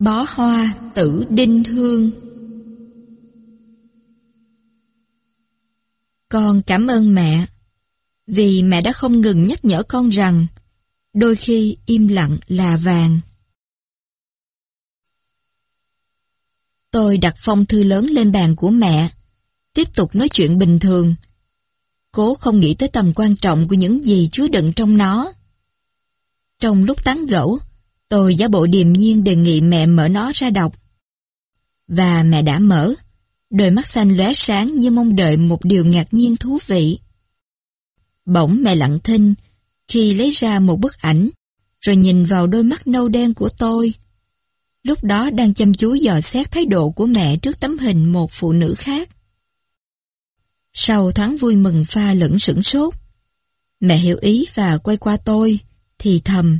Bó hoa tử đinh hương Con cảm ơn mẹ, vì mẹ đã không ngừng nhắc nhở con rằng đôi khi im lặng là vàng. Tôi đặt phong thư lớn lên bàn của mẹ, tiếp tục nói chuyện bình thường. Cố không nghĩ tới tầm quan trọng của những gì chứa đựng trong nó. Trong lúc tán gẫu, tôi giả bộ điềm nhiên đề nghị mẹ mở nó ra đọc. Và mẹ đã mở, đôi mắt xanh lóe sáng như mong đợi một điều ngạc nhiên thú vị. Bỗng mẹ lặng thinh khi lấy ra một bức ảnh, rồi nhìn vào đôi mắt nâu đen của tôi. Lúc đó đang chăm chú dò xét thái độ của mẹ trước tấm hình một phụ nữ khác. Sau thoáng vui mừng pha lẫn sửng sốt, mẹ hiểu ý và quay qua tôi, thì thầm.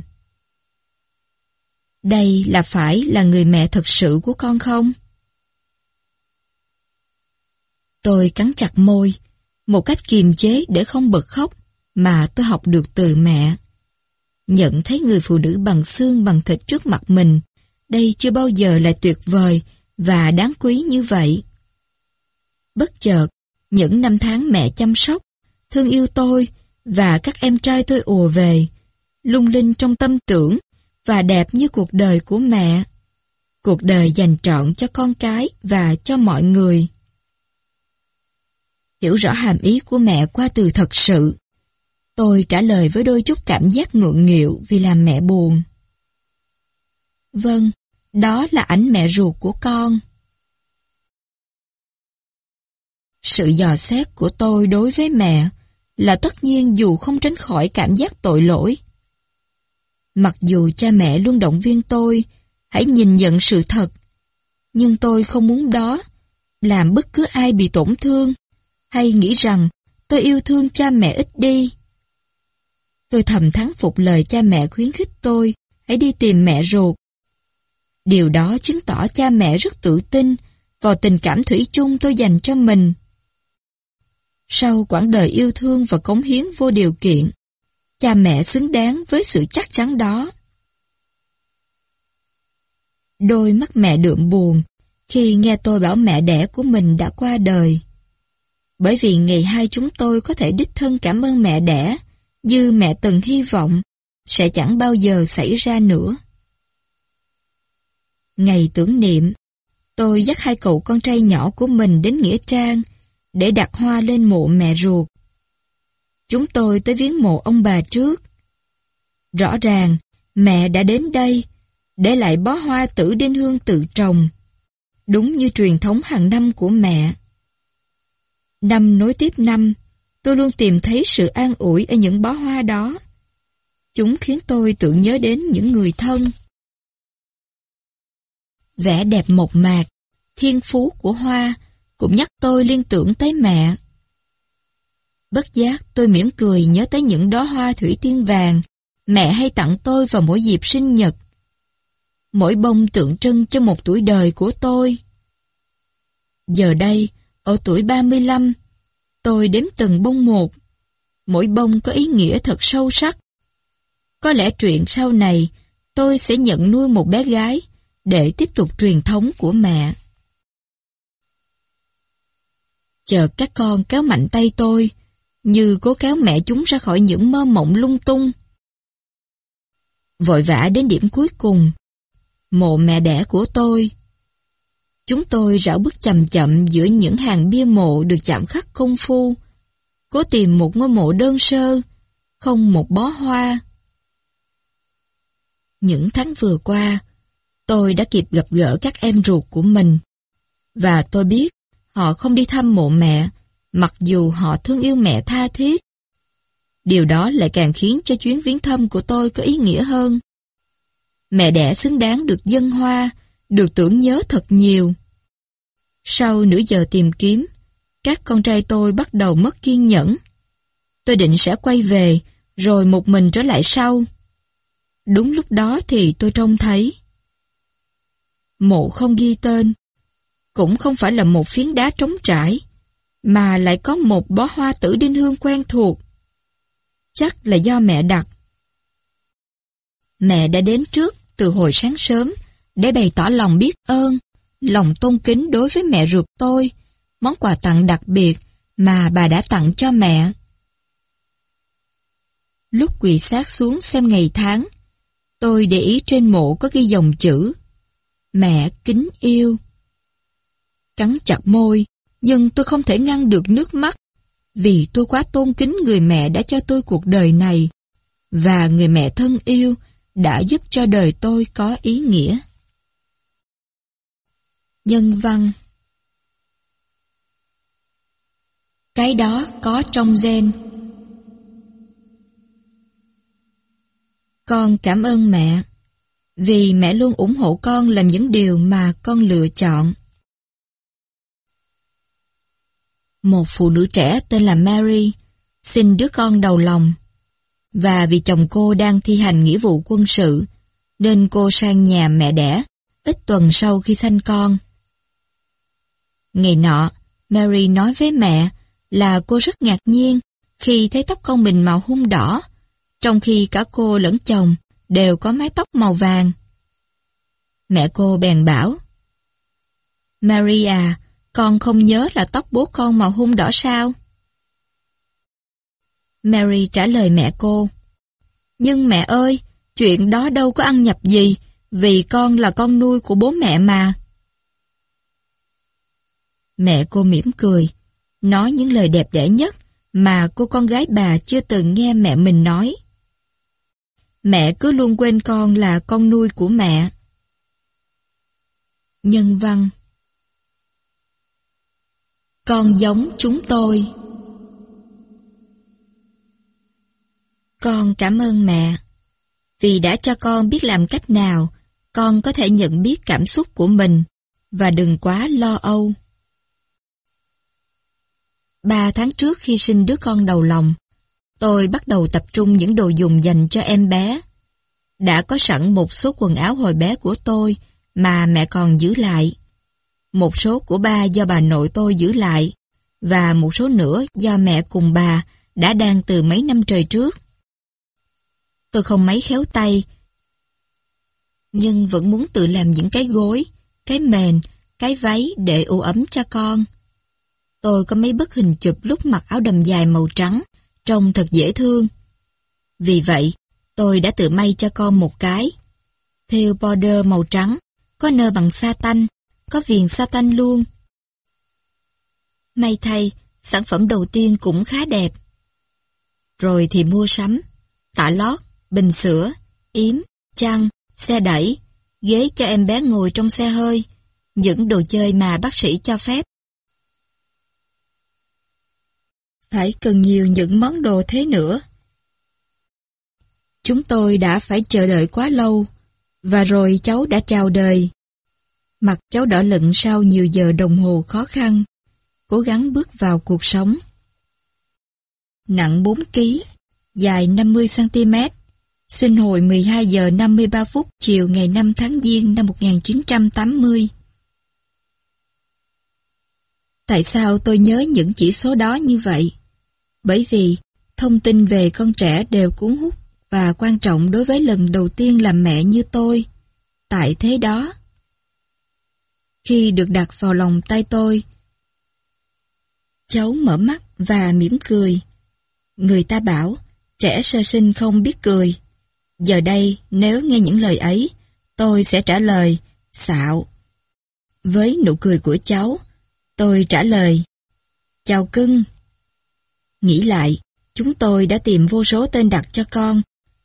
Đây là phải là người mẹ thật sự của con không? Tôi cắn chặt môi, một cách kiềm chế để không bật khóc mà tôi học được từ mẹ. Nhận thấy người phụ nữ bằng xương bằng thịt trước mặt mình, đây chưa bao giờ là tuyệt vời và đáng quý như vậy. Bất chợt, những năm tháng mẹ chăm sóc, thương yêu tôi và các em trai tôi ùa về, lung linh trong tâm tưởng và đẹp như cuộc đời của mẹ. Cuộc đời dành trọn cho con cái và cho mọi người. Hiểu rõ hàm ý của mẹ qua từ thật sự. Tôi trả lời với đôi chút cảm giác ngượng nghịu vì làm mẹ buồn. Vâng, đó là ảnh mẹ ruột của con. Sự dò xét của tôi đối với mẹ là tất nhiên dù không tránh khỏi cảm giác tội lỗi. Mặc dù cha mẹ luôn động viên tôi, hãy nhìn nhận sự thật, nhưng tôi không muốn đó làm bất cứ ai bị tổn thương hay nghĩ rằng tôi yêu thương cha mẹ ít đi. Tôi thầm thắng phục lời cha mẹ khuyến khích tôi hãy đi tìm mẹ ruột. Điều đó chứng tỏ cha mẹ rất tự tin vào tình cảm thủy chung tôi dành cho mình. Sau quãng đời yêu thương và cống hiến vô điều kiện, cha mẹ xứng đáng với sự chắc chắn đó. Đôi mắt mẹ đượm buồn khi nghe tôi bảo mẹ đẻ của mình đã qua đời. Bởi vì ngày hai chúng tôi có thể đích thân cảm ơn mẹ đẻ như mẹ từng hy vọng sẽ chẳng bao giờ xảy ra nữa. Ngày tưởng niệm, tôi dắt hai cậu con trai nhỏ của mình đến Nghĩa Trang để đặt hoa lên mộ mẹ ruột. Chúng tôi tới viếng mộ ông bà trước. Rõ ràng, mẹ đã đến đây, để lại bó hoa tử đinh hương tự trồng, đúng như truyền thống hàng năm của mẹ. Năm nối tiếp năm, tôi luôn tìm thấy sự an ủi ở những bó hoa đó. Chúng khiến tôi tưởng nhớ đến những người thân. Vẻ đẹp mộc mạc, thiên phú của hoa cũng nhắc tôi liên tưởng tới mẹ. Bất giác tôi mỉm cười nhớ tới những đóa hoa thủy tiên vàng mẹ hay tặng tôi vào mỗi dịp sinh nhật. Mỗi bông tượng trưng cho một tuổi đời của tôi. Giờ đây, ở tuổi 35, tôi đếm từng bông một. Mỗi bông có ý nghĩa thật sâu sắc. Có lẽ chuyện sau này, tôi sẽ nhận nuôi một bé gái để tiếp tục truyền thống của mẹ. Chờ các con kéo mạnh tay tôi, như cố kéo mẹ chúng ra khỏi những mơ mộng lung tung. Vội vã đến điểm cuối cùng, mộ mẹ đẻ của tôi. Chúng tôi rảo bước chậm chậm giữa những hàng bia mộ được chạm khắc công phu, cố tìm một ngôi mộ đơn sơ, không một bó hoa. Những tháng vừa qua, tôi đã kịp gặp gỡ các em ruột của mình, và tôi biết họ không đi thăm mộ mẹ mặc dù họ thương yêu mẹ tha thiết. Điều đó lại càng khiến cho chuyến viếng thăm của tôi có ý nghĩa hơn. Mẹ đẻ xứng đáng được dân hoa, được tưởng nhớ thật nhiều. Sau nửa giờ tìm kiếm, các con trai tôi bắt đầu mất kiên nhẫn. Tôi định sẽ quay về, rồi một mình trở lại sau. Đúng lúc đó thì tôi trông thấy. Mộ không ghi tên, cũng không phải là một phiến đá trống trải, mà lại có một bó hoa tử đinh hương quen thuộc. Chắc là do mẹ đặt. Mẹ đã đến trước từ hồi sáng sớm để bày tỏ lòng biết ơn, lòng tôn kính đối với mẹ ruột tôi, món quà tặng đặc biệt mà bà đã tặng cho mẹ. Lúc quỳ sát xuống xem ngày tháng, tôi để ý trên mộ có ghi dòng chữ Mẹ kính yêu. Cắn chặt môi, nhưng tôi không thể ngăn được nước mắt vì tôi quá tôn kính người mẹ đã cho tôi cuộc đời này và người mẹ thân yêu đã giúp cho đời tôi có ý nghĩa. Nhân văn Cái đó có trong gen. Con cảm ơn mẹ, vì mẹ luôn ủng hộ con làm những điều mà con lựa chọn. Một phụ nữ trẻ tên là Mary xin đứa con đầu lòng và vì chồng cô đang thi hành nghĩa vụ quân sự nên cô sang nhà mẹ đẻ ít tuần sau khi sanh con. Ngày nọ, Mary nói với mẹ là cô rất ngạc nhiên khi thấy tóc con mình màu hung đỏ, trong khi cả cô lẫn chồng đều có mái tóc màu vàng. Mẹ cô bèn bảo, Maria, à, con không nhớ là tóc bố con màu hung đỏ sao? Mary trả lời mẹ cô, Nhưng mẹ ơi, chuyện đó đâu có ăn nhập gì, vì con là con nuôi của bố mẹ mà. Mẹ cô mỉm cười, nói những lời đẹp đẽ nhất mà cô con gái bà chưa từng nghe mẹ mình nói. Mẹ cứ luôn quên con là con nuôi của mẹ. Nhân văn con giống chúng tôi Con cảm ơn mẹ vì đã cho con biết làm cách nào con có thể nhận biết cảm xúc của mình và đừng quá lo âu. Ba tháng trước khi sinh đứa con đầu lòng, tôi bắt đầu tập trung những đồ dùng dành cho em bé. Đã có sẵn một số quần áo hồi bé của tôi mà mẹ còn giữ lại. Một số của ba do bà nội tôi giữ lại và một số nữa do mẹ cùng bà đã đang từ mấy năm trời trước. Tôi không mấy khéo tay, nhưng vẫn muốn tự làm những cái gối, cái mền, cái váy để ủ ấm cho con. Tôi có mấy bức hình chụp lúc mặc áo đầm dài màu trắng, trông thật dễ thương. Vì vậy, tôi đã tự may cho con một cái. Theo border màu trắng, có nơ bằng sa tanh, có viền Satan luôn. May thay, sản phẩm đầu tiên cũng khá đẹp. Rồi thì mua sắm, tả lót, bình sữa, yếm, chăn, xe đẩy, ghế cho em bé ngồi trong xe hơi, những đồ chơi mà bác sĩ cho phép. Phải cần nhiều những món đồ thế nữa. Chúng tôi đã phải chờ đợi quá lâu, và rồi cháu đã chào đời. Mặt cháu đỏ lựng sau nhiều giờ đồng hồ khó khăn, cố gắng bước vào cuộc sống. Nặng 4 kg, dài 50 cm, sinh hồi 12 giờ 53 phút chiều ngày 5 tháng Giêng năm 1980. Tại sao tôi nhớ những chỉ số đó như vậy? Bởi vì thông tin về con trẻ đều cuốn hút và quan trọng đối với lần đầu tiên làm mẹ như tôi. Tại thế đó, khi được đặt vào lòng tay tôi, cháu mở mắt và mỉm cười. Người ta bảo, trẻ sơ sinh không biết cười. Giờ đây, nếu nghe những lời ấy, tôi sẽ trả lời, xạo. Với nụ cười của cháu, tôi trả lời, chào cưng. Nghĩ lại, chúng tôi đã tìm vô số tên đặt cho con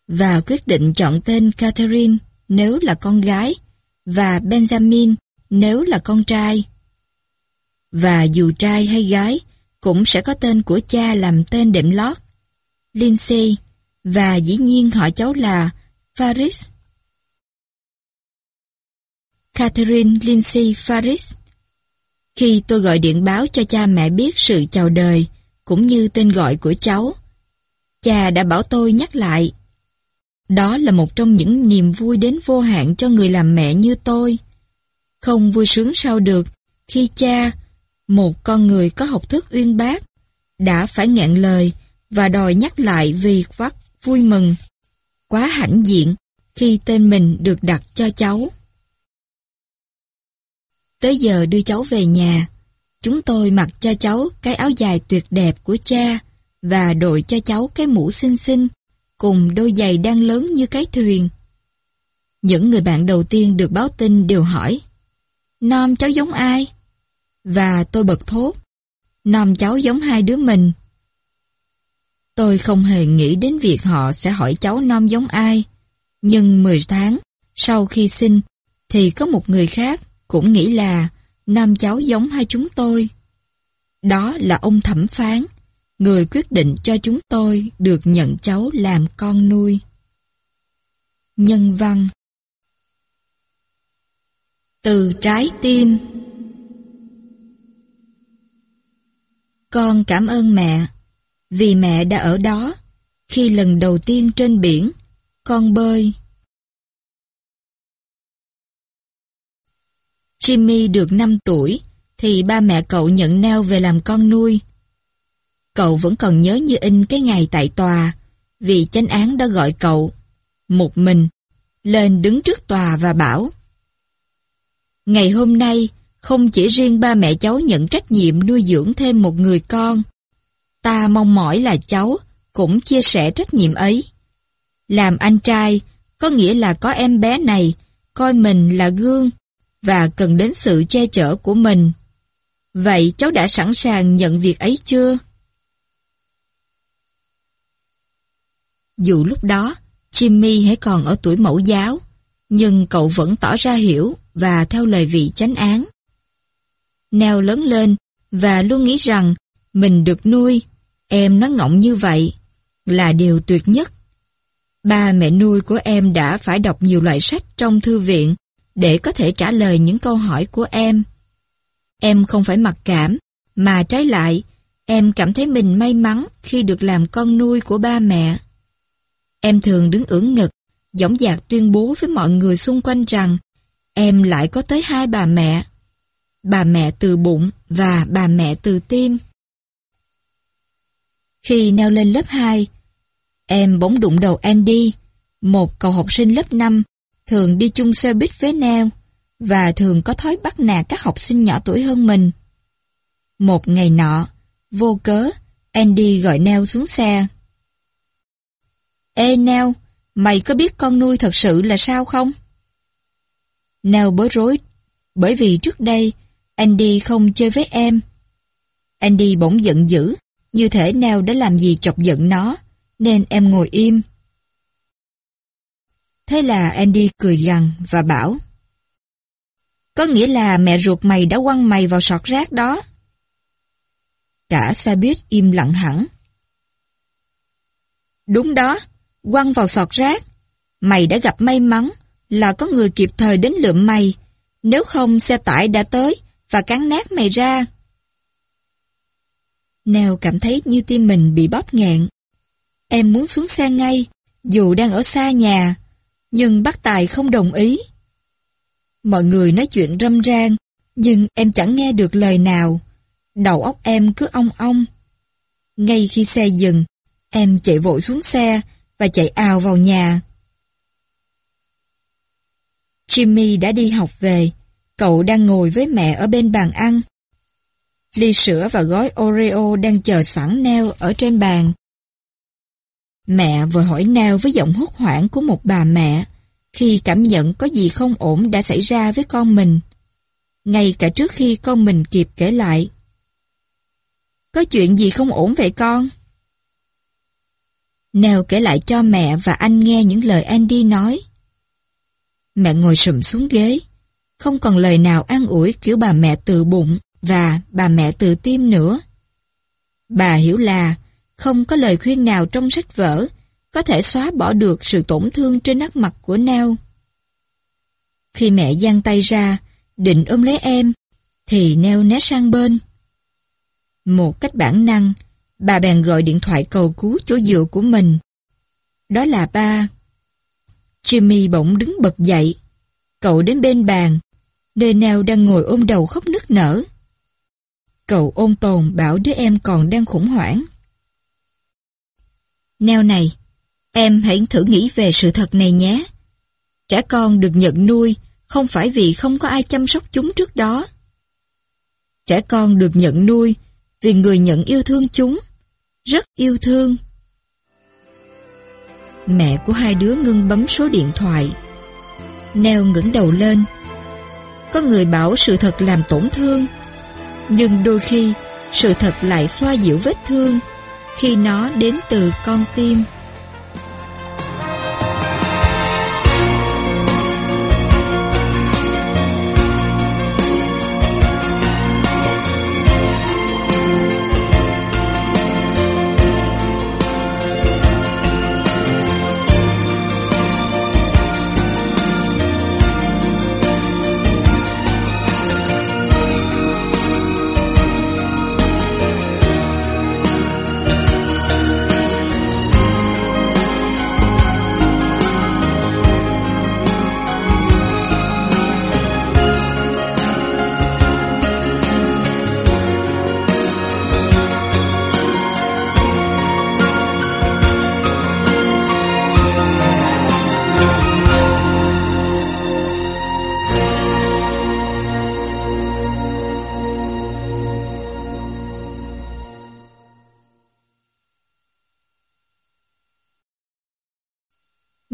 và quyết định chọn tên Catherine nếu là con gái và Benjamin nếu là con trai. Và dù trai hay gái cũng sẽ có tên của cha làm tên đệm lót. Lindsay và dĩ nhiên họ cháu là Faris. Catherine Lindsay Faris Khi tôi gọi điện báo cho cha mẹ biết sự chào đời cũng như tên gọi của cháu, cha đã bảo tôi nhắc lại. Đó là một trong những niềm vui đến vô hạn cho người làm mẹ như tôi. Không vui sướng sao được khi cha, một con người có học thức uyên bác, đã phải ngẹn lời và đòi nhắc lại vì vắt vui mừng, quá hãnh diện khi tên mình được đặt cho cháu. Tới giờ đưa cháu về nhà, chúng tôi mặc cho cháu cái áo dài tuyệt đẹp của cha và đội cho cháu cái mũ xinh xinh cùng đôi giày đang lớn như cái thuyền. Những người bạn đầu tiên được báo tin đều hỏi Nom cháu giống ai? Và tôi bật thốt Nom cháu giống hai đứa mình. Tôi không hề nghĩ đến việc họ sẽ hỏi cháu nom giống ai. Nhưng 10 tháng sau khi sinh thì có một người khác cũng nghĩ là nam cháu giống hai chúng tôi. Đó là ông thẩm phán, người quyết định cho chúng tôi được nhận cháu làm con nuôi. Nhân văn từ trái tim Con cảm ơn mẹ, vì mẹ đã ở đó khi lần đầu tiên trên biển, con bơi. Jimmy được 5 tuổi, thì ba mẹ cậu nhận Neo về làm con nuôi. Cậu vẫn còn nhớ như in cái ngày tại tòa, vì chánh án đã gọi cậu, một mình, lên đứng trước tòa và bảo Ngày hôm nay, không chỉ riêng ba mẹ cháu nhận trách nhiệm nuôi dưỡng thêm một người con, ta mong mỏi là cháu cũng chia sẻ trách nhiệm ấy. Làm anh trai có nghĩa là có em bé này coi mình là gương và cần đến sự che chở của mình. Vậy cháu đã sẵn sàng nhận việc ấy chưa? Dù lúc đó, Jimmy hãy còn ở tuổi mẫu giáo, nhưng cậu vẫn tỏ ra hiểu và theo lời vị chánh án. Neo lớn lên và luôn nghĩ rằng mình được nuôi, em nó ngọng như vậy, là điều tuyệt nhất. Ba mẹ nuôi của em đã phải đọc nhiều loại sách trong thư viện để có thể trả lời những câu hỏi của em. Em không phải mặc cảm, mà trái lại, em cảm thấy mình may mắn khi được làm con nuôi của ba mẹ. Em thường đứng ưỡn ngực, dõng dạc tuyên bố với mọi người xung quanh rằng em lại có tới hai bà mẹ. Bà mẹ từ bụng và bà mẹ từ tim. Khi neo lên lớp 2, em bỗng đụng đầu Andy, một cậu học sinh lớp 5 thường đi chung xe buýt với Neo và thường có thói bắt nạt các học sinh nhỏ tuổi hơn mình. Một ngày nọ, vô cớ, Andy gọi Neo xuống xe. Ê Neo, mày có biết con nuôi thật sự là sao không? Nell bối rối, bởi vì trước đây Andy không chơi với em. Andy bỗng giận dữ, như thể Nell đã làm gì chọc giận nó, nên em ngồi im. Thế là Andy cười gằn và bảo Có nghĩa là mẹ ruột mày đã quăng mày vào sọt rác đó. Cả xe buýt im lặng hẳn. Đúng đó, quăng vào sọt rác. Mày đã gặp may mắn là có người kịp thời đến lượm mày. Nếu không xe tải đã tới và cắn nát mày ra. Nèo cảm thấy như tim mình bị bóp nghẹn. Em muốn xuống xe ngay, dù đang ở xa nhà, nhưng bác Tài không đồng ý. Mọi người nói chuyện râm ran, nhưng em chẳng nghe được lời nào. Đầu óc em cứ ong ong. Ngay khi xe dừng, em chạy vội xuống xe và chạy ào vào nhà. Jimmy đã đi học về, cậu đang ngồi với mẹ ở bên bàn ăn. Ly sữa và gói Oreo đang chờ sẵn neo ở trên bàn. Mẹ vừa hỏi neo với giọng hốt hoảng của một bà mẹ khi cảm nhận có gì không ổn đã xảy ra với con mình. Ngay cả trước khi con mình kịp kể lại. Có chuyện gì không ổn vậy con? Neo kể lại cho mẹ và anh nghe những lời Andy nói. Mẹ ngồi sụm xuống ghế, không còn lời nào an ủi kiểu bà mẹ từ bụng và bà mẹ từ tim nữa. Bà hiểu là không có lời khuyên nào trong sách vở có thể xóa bỏ được sự tổn thương trên nát mặt của Neo. Khi mẹ giang tay ra, định ôm lấy em, thì Neo né sang bên. Một cách bản năng, bà bèn gọi điện thoại cầu cứu chỗ dựa của mình. Đó là ba. Jimmy bỗng đứng bật dậy. Cậu đến bên bàn, nơi nào đang ngồi ôm đầu khóc nức nở. Cậu ôn tồn bảo đứa em còn đang khủng hoảng. Neo này, em hãy thử nghĩ về sự thật này nhé. Trẻ con được nhận nuôi không phải vì không có ai chăm sóc chúng trước đó, Trẻ con được nhận nuôi vì người nhận yêu thương chúng. Rất yêu thương. Mẹ của hai đứa ngưng bấm số điện thoại. Neo ngẩng đầu lên. Có người bảo sự thật làm tổn thương. Nhưng đôi khi, sự thật lại xoa dịu vết thương khi nó đến từ con tim.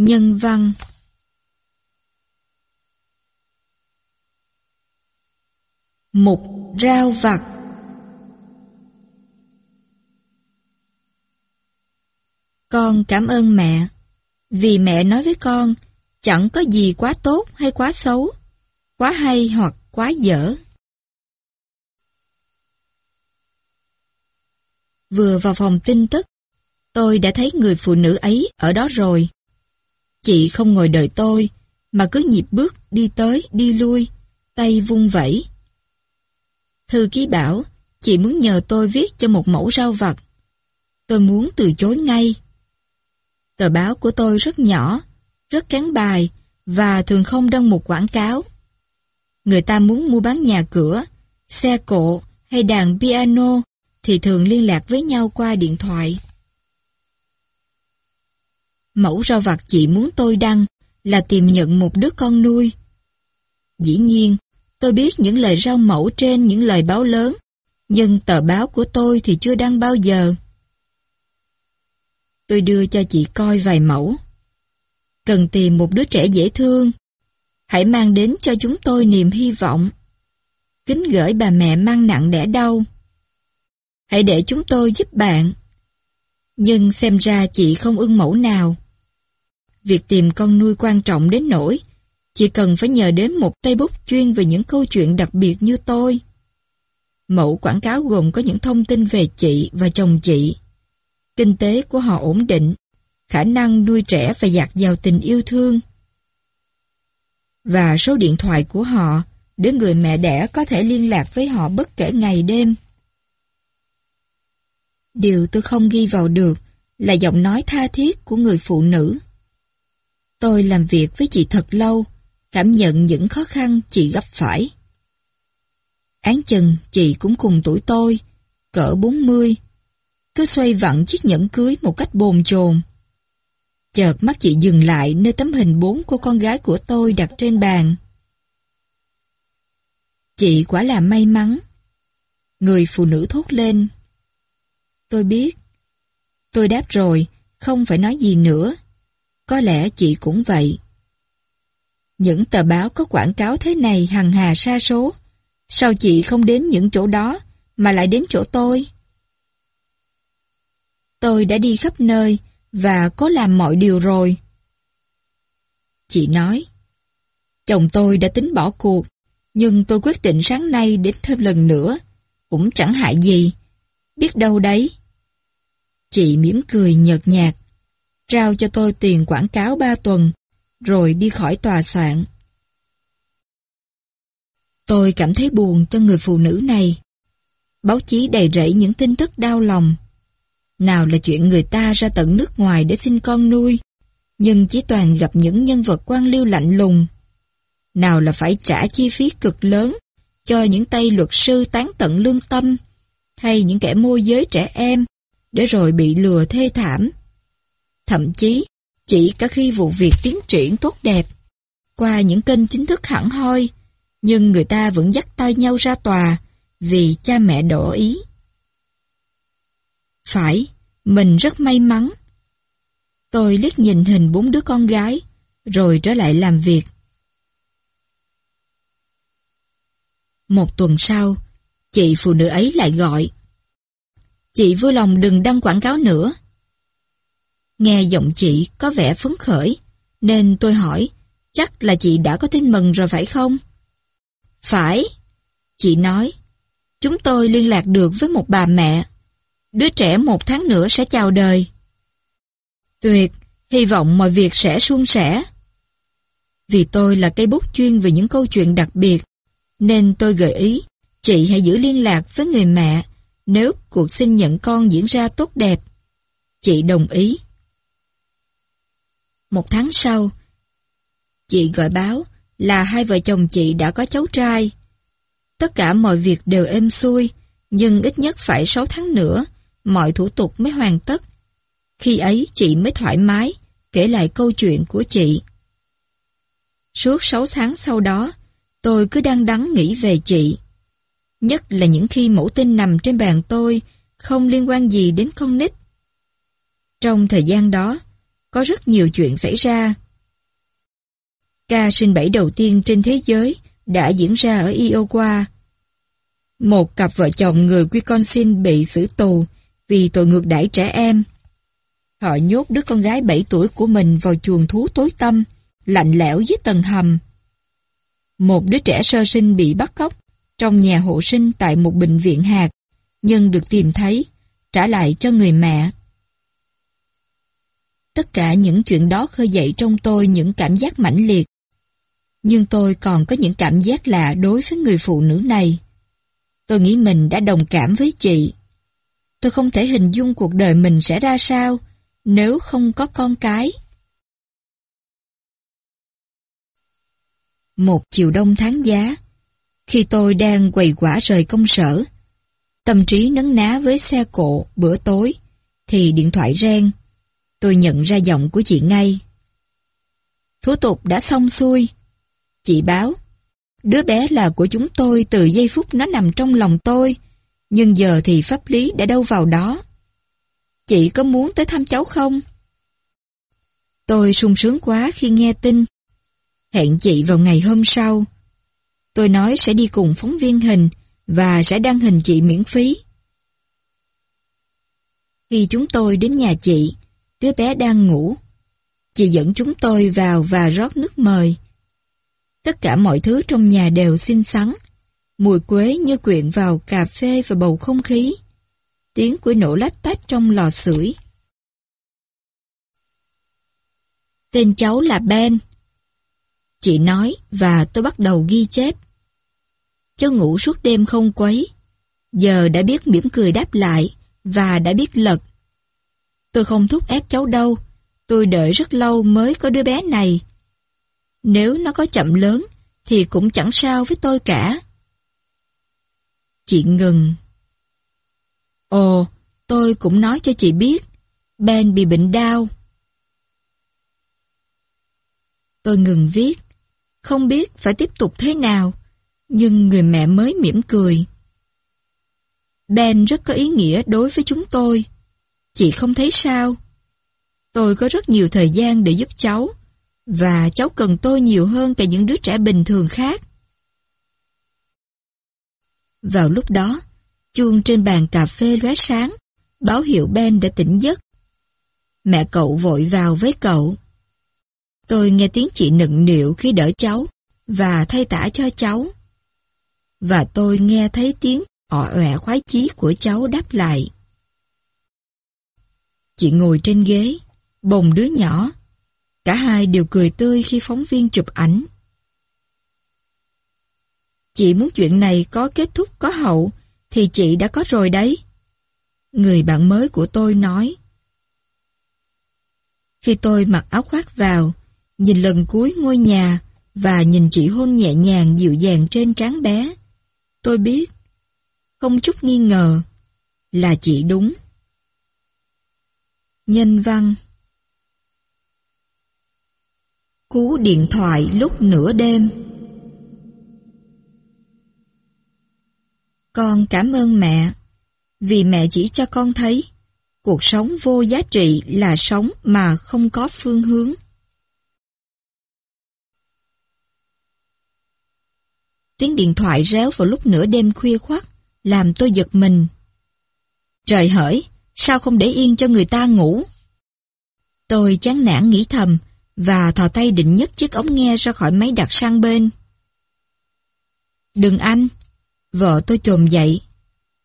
Nhân văn. Mục rau vặt. Con cảm ơn mẹ, Vì mẹ nói với con, Chẳng có gì quá tốt hay quá xấu, Quá hay hoặc quá dở. Vừa vào phòng tin tức, Tôi đã thấy người phụ nữ ấy ở đó rồi. Chị không ngồi đợi tôi, mà cứ nhịp bước đi tới, đi lui, tay vung vẩy. Thư ký bảo, chị muốn nhờ tôi viết cho một mẫu rau vặt. Tôi muốn từ chối ngay. Tờ báo của tôi rất nhỏ, rất cán bài và thường không đăng một quảng cáo. Người ta muốn mua bán nhà cửa, xe cộ hay đàn piano thì thường liên lạc với nhau qua điện thoại. Mẫu rau vặt chị muốn tôi đăng là tìm nhận một đứa con nuôi. Dĩ nhiên, tôi biết những lời rau mẫu trên những lời báo lớn, nhưng tờ báo của tôi thì chưa đăng bao giờ. Tôi đưa cho chị coi vài mẫu. Cần tìm một đứa trẻ dễ thương. Hãy mang đến cho chúng tôi niềm hy vọng. Kính gửi bà mẹ mang nặng đẻ đau. Hãy để chúng tôi giúp bạn. Nhưng xem ra chị không ưng mẫu nào. Việc tìm con nuôi quan trọng đến nỗi chỉ cần phải nhờ đến một tay bút chuyên về những câu chuyện đặc biệt như tôi. Mẫu quảng cáo gồm có những thông tin về chị và chồng chị. Kinh tế của họ ổn định, khả năng nuôi trẻ và dạt dào tình yêu thương. Và số điện thoại của họ để người mẹ đẻ có thể liên lạc với họ bất kể ngày đêm. Điều tôi không ghi vào được là giọng nói tha thiết của người phụ nữ. Tôi làm việc với chị thật lâu, cảm nhận những khó khăn chị gặp phải. Án chừng chị cũng cùng tuổi tôi, cỡ 40, cứ xoay vặn chiếc nhẫn cưới một cách bồn chồn. Chợt mắt chị dừng lại nơi tấm hình bốn cô con gái của tôi đặt trên bàn. Chị quả là may mắn. Người phụ nữ thốt lên. Tôi biết. Tôi đáp rồi, không phải nói gì nữa. Có lẽ chị cũng vậy. Những tờ báo có quảng cáo thế này hằng hà sa số. Sao chị không đến những chỗ đó mà lại đến chỗ tôi? Tôi đã đi khắp nơi và có làm mọi điều rồi. Chị nói, chồng tôi đã tính bỏ cuộc, nhưng tôi quyết định sáng nay đến thêm lần nữa, cũng chẳng hại gì. Biết đâu đấy. Chị mỉm cười nhợt nhạt trao cho tôi tiền quảng cáo ba tuần, rồi đi khỏi tòa soạn. Tôi cảm thấy buồn cho người phụ nữ này. Báo chí đầy rẫy những tin tức đau lòng. Nào là chuyện người ta ra tận nước ngoài để xin con nuôi, nhưng chỉ toàn gặp những nhân vật quan liêu lạnh lùng. Nào là phải trả chi phí cực lớn cho những tay luật sư tán tận lương tâm, hay những kẻ môi giới trẻ em, để rồi bị lừa thê thảm Thậm chí, chỉ cả khi vụ việc tiến triển tốt đẹp, qua những kênh chính thức hẳn hoi, nhưng người ta vẫn dắt tay nhau ra tòa vì cha mẹ đổ ý. Phải, mình rất may mắn. Tôi liếc nhìn hình bốn đứa con gái, rồi trở lại làm việc. Một tuần sau, chị phụ nữ ấy lại gọi. Chị vui lòng đừng đăng quảng cáo nữa. Nghe giọng chị có vẻ phấn khởi, nên tôi hỏi, chắc là chị đã có tin mừng rồi phải không? Phải. Chị nói, chúng tôi liên lạc được với một bà mẹ. Đứa trẻ một tháng nữa sẽ chào đời. Tuyệt, hy vọng mọi việc sẽ suôn sẻ. Vì tôi là cây bút chuyên về những câu chuyện đặc biệt, nên tôi gợi ý chị hãy giữ liên lạc với người mẹ nếu cuộc sinh nhận con diễn ra tốt đẹp. Chị đồng ý. Một tháng sau, chị gọi báo là hai vợ chồng chị đã có cháu trai. Tất cả mọi việc đều êm xuôi, nhưng ít nhất phải 6 tháng nữa, mọi thủ tục mới hoàn tất. Khi ấy chị mới thoải mái, kể lại câu chuyện của chị. Suốt 6 tháng sau đó, tôi cứ đang đắn nghĩ về chị. Nhất là những khi mẫu tin nằm trên bàn tôi, không liên quan gì đến con nít. Trong thời gian đó, có rất nhiều chuyện xảy ra. Ca sinh bảy đầu tiên trên thế giới đã diễn ra ở Iowa. Một cặp vợ chồng người Wisconsin bị xử tù vì tội ngược đãi trẻ em. Họ nhốt đứa con gái 7 tuổi của mình vào chuồng thú tối tăm, lạnh lẽo dưới tầng hầm. Một đứa trẻ sơ sinh bị bắt cóc trong nhà hộ sinh tại một bệnh viện hạt, nhưng được tìm thấy, trả lại cho người mẹ. Tất cả những chuyện đó khơi dậy trong tôi những cảm giác mãnh liệt. Nhưng tôi còn có những cảm giác lạ đối với người phụ nữ này. Tôi nghĩ mình đã đồng cảm với chị. Tôi không thể hình dung cuộc đời mình sẽ ra sao nếu không có con cái. Một chiều đông tháng giá, khi tôi đang quầy quả rời công sở, tâm trí nấn ná với xe cộ bữa tối, thì điện thoại reng. Tôi nhận ra giọng của chị ngay. Thủ tục đã xong xuôi. Chị báo, đứa bé là của chúng tôi từ giây phút nó nằm trong lòng tôi, nhưng giờ thì pháp lý đã đâu vào đó. Chị có muốn tới thăm cháu không? Tôi sung sướng quá khi nghe tin. Hẹn chị vào ngày hôm sau. Tôi nói sẽ đi cùng phóng viên hình và sẽ đăng hình chị miễn phí. Khi chúng tôi đến nhà chị, đứa bé đang ngủ. Chị dẫn chúng tôi vào và rót nước mời. Tất cả mọi thứ trong nhà đều xinh xắn. Mùi quế như quyện vào cà phê và bầu không khí. Tiếng của nổ lách tách trong lò sưởi. Tên cháu là Ben. Chị nói và tôi bắt đầu ghi chép. Cháu ngủ suốt đêm không quấy. Giờ đã biết mỉm cười đáp lại và đã biết lật. Tôi không thúc ép cháu đâu. Tôi đợi rất lâu mới có đứa bé này. Nếu nó có chậm lớn thì cũng chẳng sao với tôi cả. Chị ngừng. Ồ, tôi cũng nói cho chị biết. Ben bị bệnh đau. Tôi ngừng viết. Không biết phải tiếp tục thế nào. Nhưng người mẹ mới mỉm cười. Ben rất có ý nghĩa đối với chúng tôi. Chị không thấy sao? Tôi có rất nhiều thời gian để giúp cháu. Và cháu cần tôi nhiều hơn cả những đứa trẻ bình thường khác. Vào lúc đó, chuông trên bàn cà phê lóe sáng, báo hiệu Ben đã tỉnh giấc. Mẹ cậu vội vào với cậu. Tôi nghe tiếng chị nựng nịu khi đỡ cháu và thay tả cho cháu. Và tôi nghe thấy tiếng ọ ọe khoái chí của cháu đáp lại. Chị ngồi trên ghế, bồng đứa nhỏ. Cả hai đều cười tươi khi phóng viên chụp ảnh. Chị muốn chuyện này có kết thúc có hậu, thì chị đã có rồi đấy. Người bạn mới của tôi nói. Khi tôi mặc áo khoác vào, nhìn lần cuối ngôi nhà và nhìn chị hôn nhẹ nhàng dịu dàng trên trán bé, tôi biết, không chút nghi ngờ, là chị đúng. Nhân văn Cú điện thoại lúc nửa đêm Con cảm ơn mẹ, vì mẹ chỉ cho con thấy cuộc sống vô giá trị là sống mà không có phương hướng. Tiếng điện thoại réo vào lúc nửa đêm khuya khoắt, làm tôi giật mình. Trời hỡi, sao không để yên cho người ta ngủ? Tôi chán nản nghĩ thầm, và thò tay định nhấc chiếc ống nghe ra khỏi máy đặt sang bên. Đừng anh, vợ tôi trồm dậy,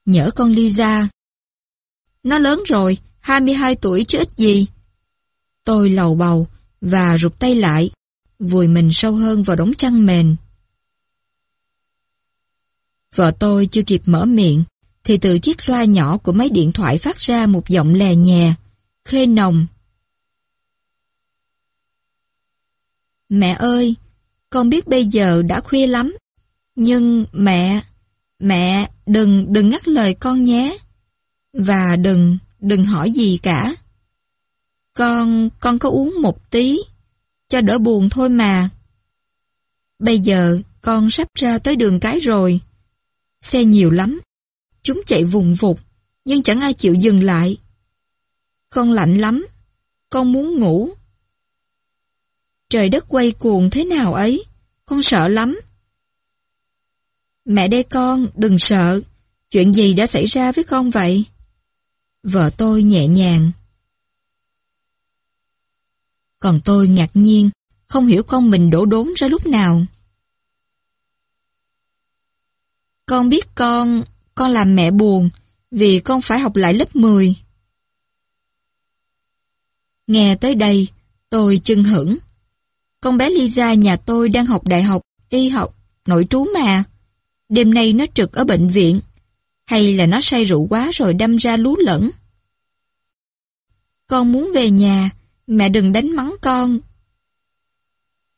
nhỡ con Lisa. Nó lớn rồi, 22 tuổi chứ ít gì. Tôi lầu bầu và rụt tay lại, vùi mình sâu hơn vào đống chăn mền. Vợ tôi chưa kịp mở miệng, thì từ chiếc loa nhỏ của máy điện thoại phát ra một giọng lè nhẹ, khê nồng. Mẹ ơi, con biết bây giờ đã khuya lắm, nhưng mẹ, mẹ đừng, đừng ngắt lời con nhé. Và đừng, đừng hỏi gì cả. Con, con có uống một tí, cho đỡ buồn thôi mà. Bây giờ con sắp ra tới đường cái rồi. Xe nhiều lắm. Chúng chạy vùng vụt, nhưng chẳng ai chịu dừng lại. Con lạnh lắm. Con muốn ngủ. Trời đất quay cuồng thế nào ấy. Con sợ lắm. Mẹ đây con, đừng sợ. Chuyện gì đã xảy ra với con vậy? Vợ tôi nhẹ nhàng. Còn tôi ngạc nhiên, không hiểu con mình đổ đốn ra lúc nào. Con biết con, con làm mẹ buồn, vì con phải học lại lớp 10. Nghe tới đây, tôi chưng hững. Con bé Lisa nhà tôi đang học đại học, y học, nội trú mà. Đêm nay nó trực ở bệnh viện. Hay là nó say rượu quá rồi đâm ra lú lẫn. Con muốn về nhà, mẹ đừng đánh mắng con.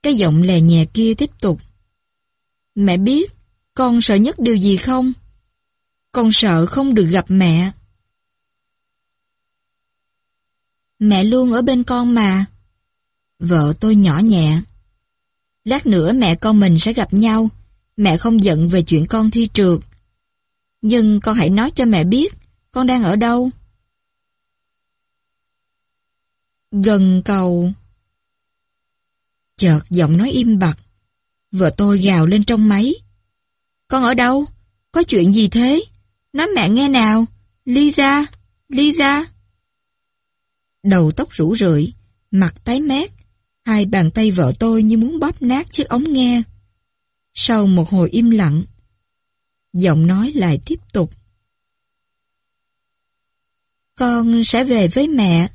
Cái giọng lè nhẹ kia tiếp tục. Mẹ biết, con sợ nhất điều gì không? Con sợ không được gặp mẹ. Mẹ luôn ở bên con mà. Vợ tôi nhỏ nhẹ. Lát nữa mẹ con mình sẽ gặp nhau. Mẹ không giận về chuyện con thi trượt. Nhưng con hãy nói cho mẹ biết, con đang ở đâu. Gần cầu. Chợt giọng nói im bặt. Vợ tôi gào lên trong máy. Con ở đâu? Có chuyện gì thế? Nói mẹ nghe nào. Lisa, Lisa. Đầu tóc rủ rượi, mặt tái mét. Hai bàn tay vợ tôi như muốn bóp nát chiếc ống nghe. Sau một hồi im lặng, giọng nói lại tiếp tục. Con sẽ về với mẹ.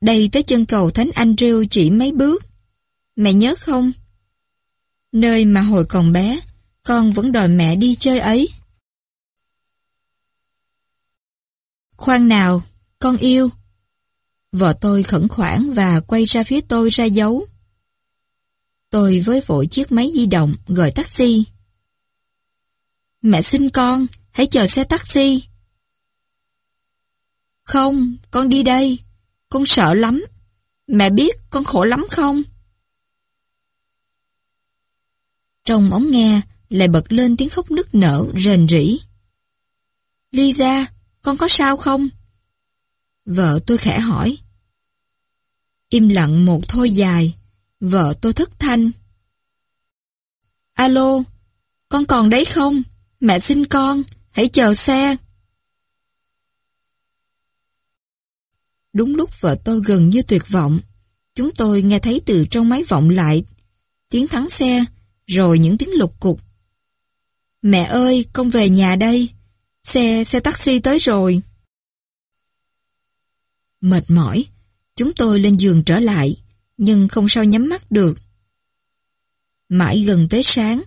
Đây tới chân cầu Thánh Andrew chỉ mấy bước. Mẹ nhớ không? Nơi mà hồi còn bé, con vẫn đòi mẹ đi chơi ấy. Khoan nào, con yêu. Vợ tôi khẩn khoản và quay ra phía tôi ra dấu. Tôi với vội chiếc máy di động gọi taxi. Mẹ xin con, hãy chờ xe taxi. Không, con đi đây. Con sợ lắm. Mẹ biết con khổ lắm không? Trong ống nghe lại bật lên tiếng khóc nức nở, rền rỉ. Lisa, con có sao không? Vợ tôi khẽ hỏi. Im lặng một thôi dài, vợ tôi thất thanh. Alo, con còn đấy không? Mẹ xin con, hãy chờ xe. Đúng lúc vợ tôi gần như tuyệt vọng, chúng tôi nghe thấy từ trong máy vọng lại tiếng thắng xe, rồi những tiếng lục cục. Mẹ ơi, con về nhà đây. Xe, xe taxi tới rồi. Mệt mỏi, chúng tôi lên giường trở lại, nhưng không sao nhắm mắt được. Mãi gần tới sáng,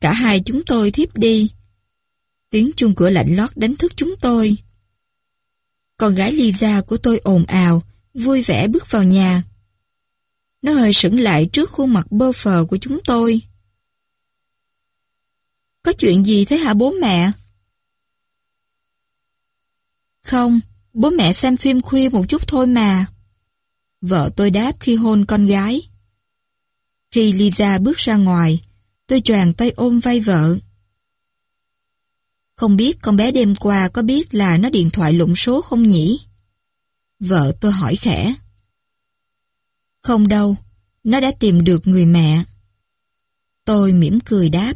cả hai chúng tôi thiếp đi. Tiếng chuông cửa lạnh lót đánh thức chúng tôi. Con gái Lisa của tôi ồn ào, vui vẻ bước vào nhà. Nó hơi sững lại trước khuôn mặt bơ phờ của chúng tôi. Có chuyện gì thế hả bố mẹ? Không, bố mẹ xem phim khuya một chút thôi mà. Vợ tôi đáp khi hôn con gái. Khi Lisa bước ra ngoài, tôi choàng tay ôm vai vợ. Không biết con bé đêm qua có biết là nó điện thoại lụng số không nhỉ? Vợ tôi hỏi khẽ. Không đâu, nó đã tìm được người mẹ. Tôi mỉm cười đáp.